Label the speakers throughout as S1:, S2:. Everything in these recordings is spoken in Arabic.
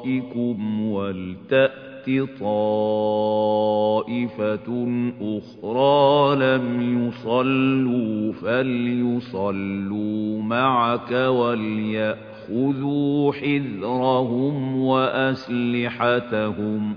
S1: وَرَائِكُمْ وَلْتَأْتِ طَائِفَةٌ أُخْرَىٰ لَمْ يُصَلُّوا فَلْيُصَلُّوا مَعَكَ وَلْيَأْخُذُوا حِذْرَهُمْ وَأَسْلِحَتَهُمْ ۗ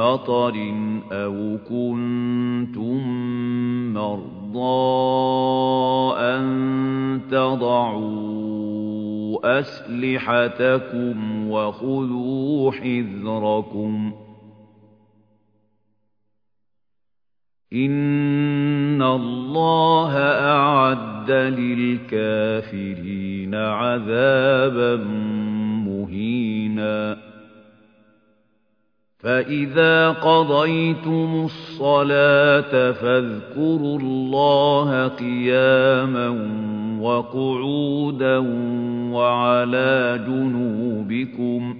S1: مَّطَرٍ أَوْ كُنتُم مَّرْضَىٰ أَن تَضَعُوا أَسْلِحَتَكُمْ وَخُذُوا حِذْرَكُمْ ۗ إِنَّ اللَّهَ أَعَدَّ لِلْكَافِرِينَ عَذَابًا مُّهِينًا فَإِذَا قَضَيْتُمُ الصَّلَاةَ فَاذْكُرُوا اللَّهَ قِيَامًا وَقُعُودًا وَعَلَىٰ جُنُوبِكُمْ ۚ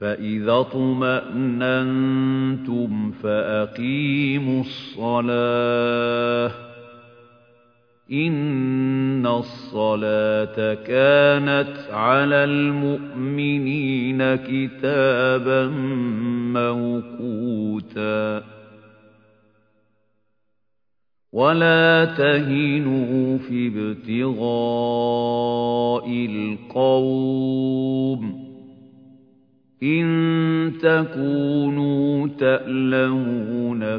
S1: فَإِذَا اطْمَأْنَنتُمْ فَأَقِيمُوا الصَّلَاةَ ۚ إِنَّ الصَّلَاةَ كَانَتْ عَلَى الْمُؤْمِنِينَ كِتَابًا مَّوْقُوتًا. وَلَا تَهِنُوا فِي ابْتِغَاءِ الْقَوْمِ. إِن تَكُونُوا تَأْلَمُونَ